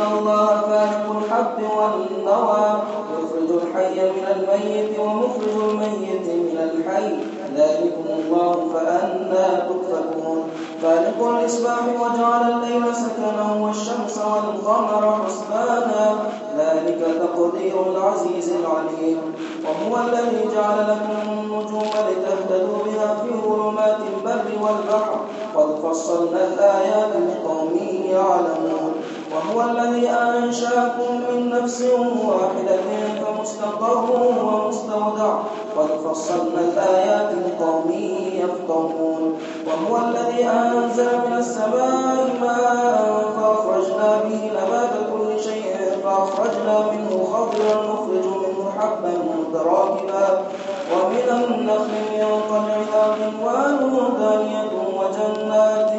إن الله فالق الحب والنوى يخرج الحي من الميت ومخرج الميت من الحي. ذلكم الله فأنا تؤفكون. فالق الإصباح وجعل الليل سكنا والشمس والقمر حسبانا. ذلك تقدير العزيز العليم. وهو الذي جعل لكم النجوم لتهتدوا بها في ظلمات البر والبحر. قد فصلنا الآيات لقوم يعلمون. وهو الذي أنشأكم من نفس واحدة فمستقر ومستودع قد فصلنا الآيات لقوم يفقهون. وهو الذي أنزل من السماء ماء فأخرجنا به نبات كل شيء فأخرجنا منه خضرا نخرج منه حبا متراكبا. ومن النخل من طلعها قنوان دانية وجنات.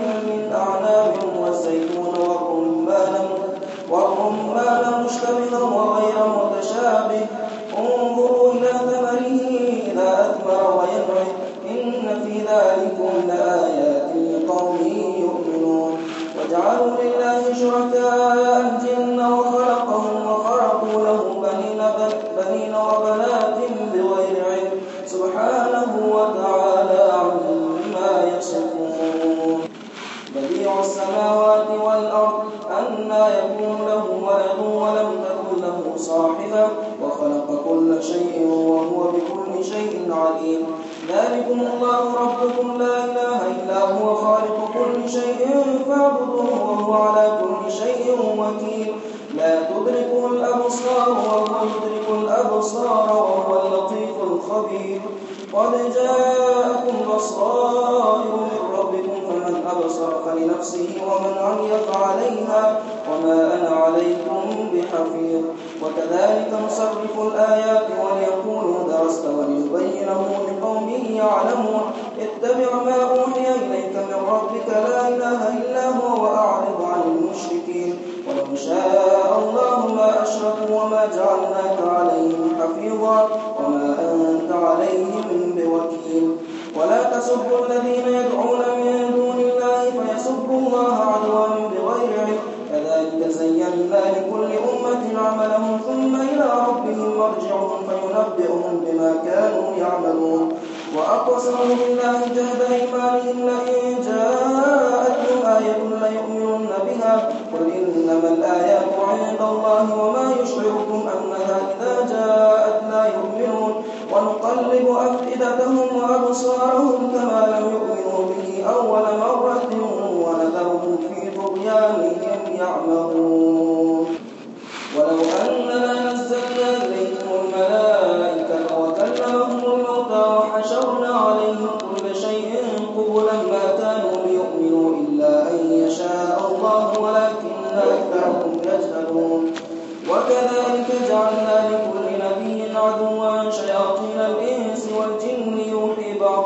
بديع السماوات والأرض أنى يكون له ولد ولم تكن له صاحبة وخلق كل شيء وهو بكل شيء عليم. ذلكم الله ربكم لا إله إلا هو خالق كل شيء فاعبدوه وهو على كل شيء وكيل. لا تدركه الأبصار وهو يدرك الأبصار وهو اللطيف الخبير. قد جاءكم بصائر أبصر فلنفسه ومن عمي فعليها وما أنا عليكم بحفيظ. وكذلك نصرف الآيات وليقولوا درست وليبينه لقوم يعلمون. اتبع ما أوحي إليك من ربك لا إله إلا هو وأعرض عن المشركين. ولو شاء الله ما أشركوا وما جعلناك عليهم حفيظا وما أنت عليهم بوكيل. ولا تسبوا الذين يدعون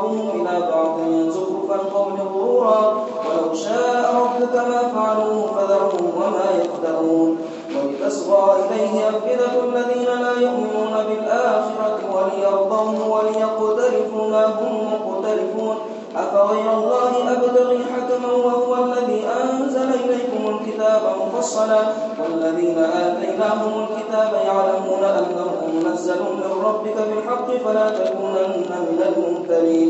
بعضهم إلى بعض زخرف القول غرورا ولو شاء ربك ما فعلوه فذرهم وما يفترون ولتصغى إليه أفئدة الذين لا يؤمنون بالآخرة وليرضوه وليقترفوا ما هم مقترفون أفغير الله أبتغي حكما وهو الذي أنزل إليكم الكتاب مفصلا والذين آتيناهم الكتاب يعلمون أنه منزل من ربك بالحق فلا تكونن من الممترين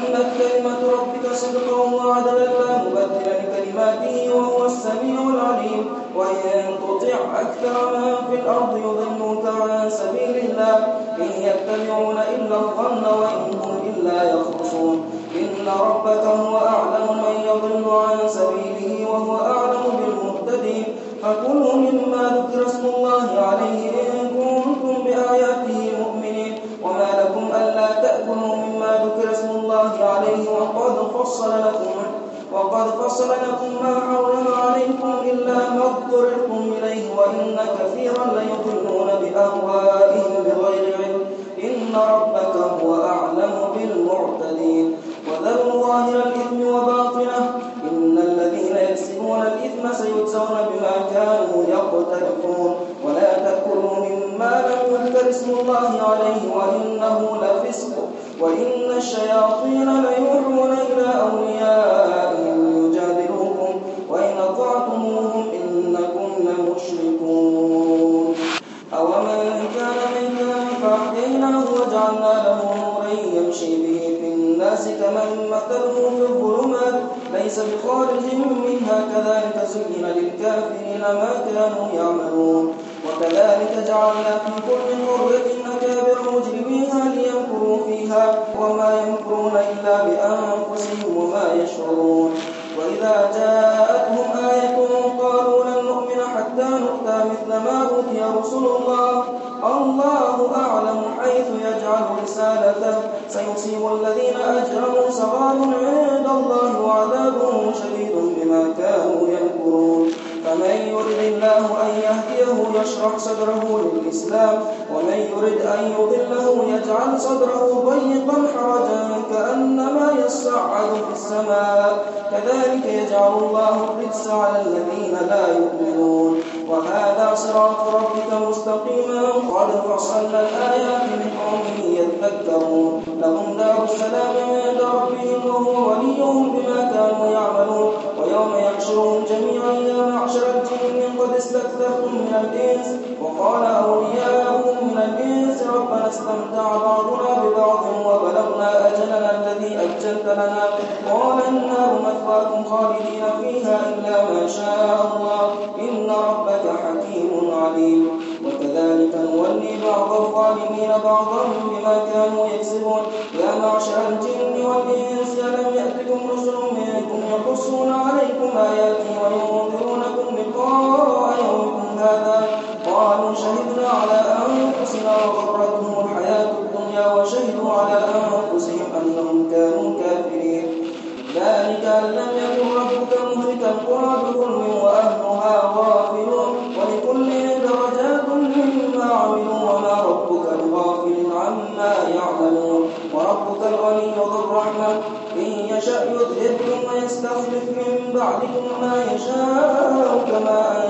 وتمت كلمة ربك صدقا وعدلا لا مبدل لكلماته وهو السميع العليم. وإن تطع أكثر من في الأرض يضلوك عن سبيل الله. إن يتبعون إلا الظن وإن هم إلا يخرصون. إن ربك هو أعلم من يضل عن سبيله وهو أعلم بالمهتدين. فكلوا مما ذكر اسم الله عليه إن كنتم بآياته مؤمنين. وما لكم ألا تأكلوا مما ذكر اسم الله عليه وقد فصل لكم وقد فصل لكم ما حرم عليكم إلا ما اضطررتم إليه وإن كثيرا ليضلون بأهوائهم بغير علم. إن ربك هو أعلم بالمعتدين. وذروا ظاهر الإثم وباطنه. إن الذين يكسبون الإثم سيجزون بما كانوا يقترفون. ولا تأكلوا مما لم يذكر اسم الله عليه وإنه لفسق وإن الشياطين ليوحون إلى أوليائهم. يشعرون. وإذا جاءتهم آية قالوا لن نؤمن حتى نؤتى مثل ما أوتي رسل الله. الله أعلم حيث يجعل رسالته. سيصيب الذين أجرموا صغار عند الله وعذاب شديد بما كانوا ينكرون فمن يرد الله أن يهديه يشرح صدره للإسلام ومن يرد أن يضله يجعل صدره ضيقا حرجا كأنما يصعد في السماء. كذلك يجعل الله الرجس على الذين لا يؤمنون. وهذا صراط ربك مستقيما. قد فصلنا الآيات لقوم يذكرون لهم دار السلام عند ربهم وهو وليهم بما كانوا يعملون. ويوم يحشرهم جميعا يا معشر من الإنس وقال أولياؤهم الإنس ربنا استمتع بعضنا ببعض وبلغنا أجلنا الذي أجلت لنا قال النار مثواكم خالدين فيها إلا ما شاء الله. إن ربك حكيم عليم. وكذلك نولي بعض الظالمين بعضا بما كانوا يكسبون. يا معشر الجن والإنس ألم يأتكم رسل منكم يقصون عليكم آياتي قالوا شهدنا على أنفسنا وغرتهم الحياة الدنيا وشهدوا على أنفسهم أنهم كانوا كافرين. ذلك أن لم يكن ربك مهلك القرى بظلم وأهلها غافلون. ولكل درجات مما عملوا وما ربك بغافل عما يعملون. وربك الغني ذو الرحمة. إن يشأ يذهبكم ويستخلف من بعدكم ما يشاء كما أنشأكم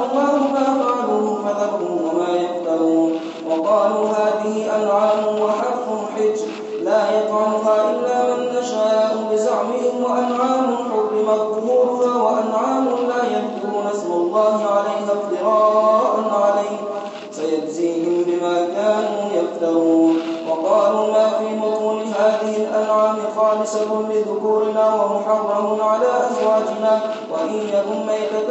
الله ما فعلوه فذرهم وما يفترون. وقالوا هذه أنعام وحرث حج. لا يطعمها إلا من نشاء بزعمهم وأنعام حرمت ظهورها وأنعام لا يذكرون اسم الله عليها افتراء عليه. سيجزيهم بما كانوا يفترون. وقالوا ما في بطون هذه الأنعام خالصة لذكورنا ومحرم على أزواجنا. وإن يكن ميتة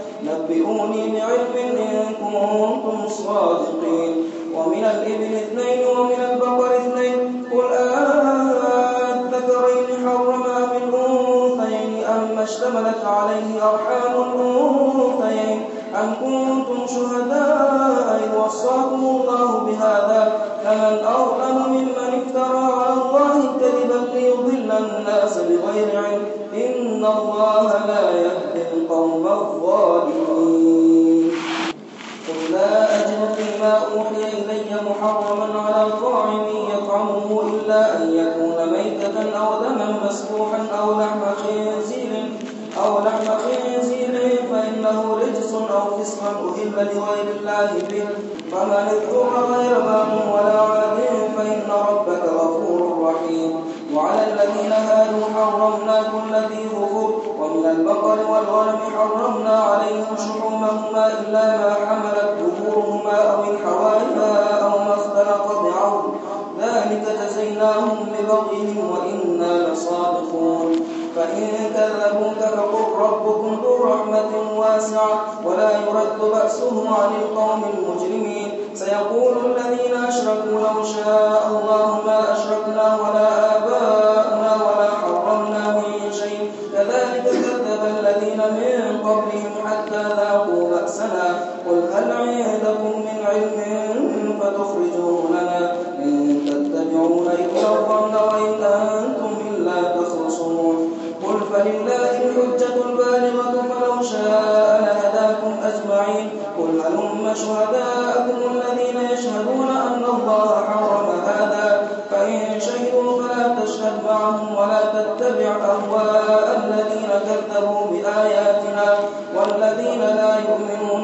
نبئوني بعلم إن كنتم صادقين. ومن الإبل اثنين ومن البقر اثنين. قل أذكرين حرم أم الأنثيين أما اشتملت عليه أرحام الأنثيين. أم كنتم شهداء وصاكم الله بهذا؟ فمن أظلم قل لا أجد فيما أوحي إلي محرما على طاعم يطعمه إلا أن يكون ميتة أو دما مسفوحا أو لحم خنزير أو لحم خنزير فإنه رجس أو فسقا أهل لغير الله به فمن اضطر غير ولا عاد فإن ربك غفور رحيم وعلى الذين هادوا حرمنا كل ذي ومن البقر والغنم حرمنا عليهم شحومهما إلا ما حمل ربكم ذو رحمة واسعة ولا يرد بأسه عن القوم المجرمين. سيقول الذين أشركوا لو شاء الله ما أشركنا ولا آباؤنا ولا حرمنا من شيء. كذلك كذب الذين من قبلهم حتى ذاقوا بأسنا. قل هل عندكم من علم فتخرجوه لنا إن تتبعون إلا الظن وإن أنتم إلا تخرصون. قل فلله الحجة البالغة فلو شاء لهداكم أجمعين. قل هلم شهداءكم الذين يشهدون أن الله حرم هذا. فإن شهدوا فلا تشهد معهم ولا تتبع أهواء الذين كذبوا بآياتنا والذين لا يؤمنون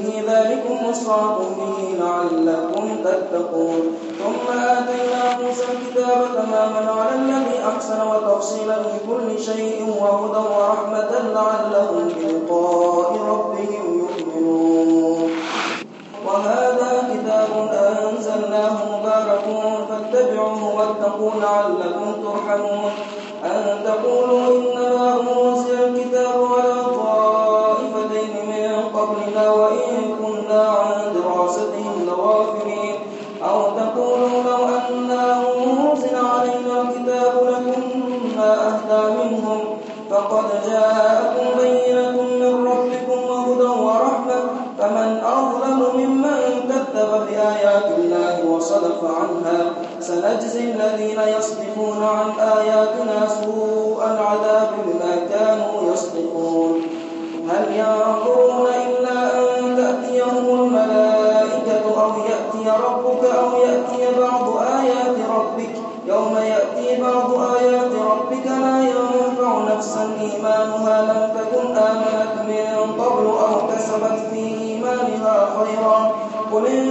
ذلكم وصاكم به لعلكم تتقون. ثم آتينا موسى الكتاب تماما على الذي أحسن وتفصيلا لكل شيء وهدى ورحمة لعلهم بلقاء ربهم يؤمنون. وهذا كتاب أنزلناه مبارك فاتبعوه واتقوا لعلكم ترحمون. أن آياتنا سوء العذاب بما كانوا يصدقون. هل ينظرون إلا أن تأتيهم الملائكة أو يأتي ربك أو يأتي بعض آيات ربك؟ يوم يأتي بعض آيات ربك لا ينفع نفسا إيمانها لم تكن آمنت من قبل أو كسبت في إيمانها خيرا. قل انتظروا